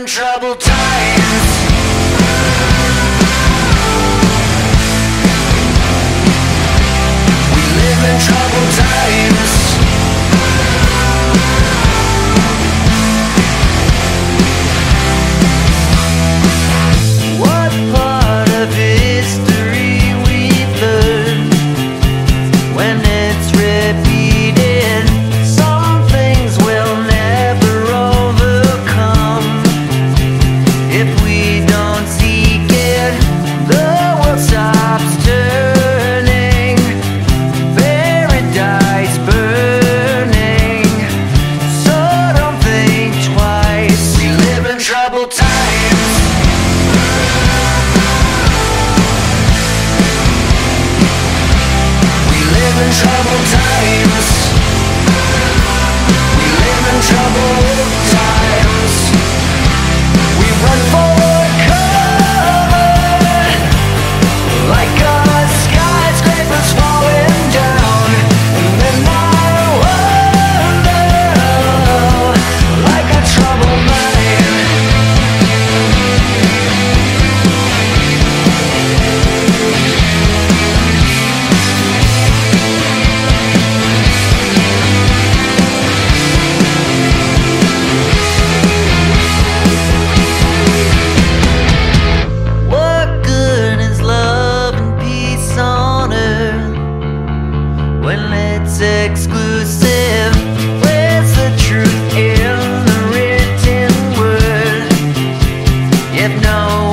in troubled times. We live in troubled times. if no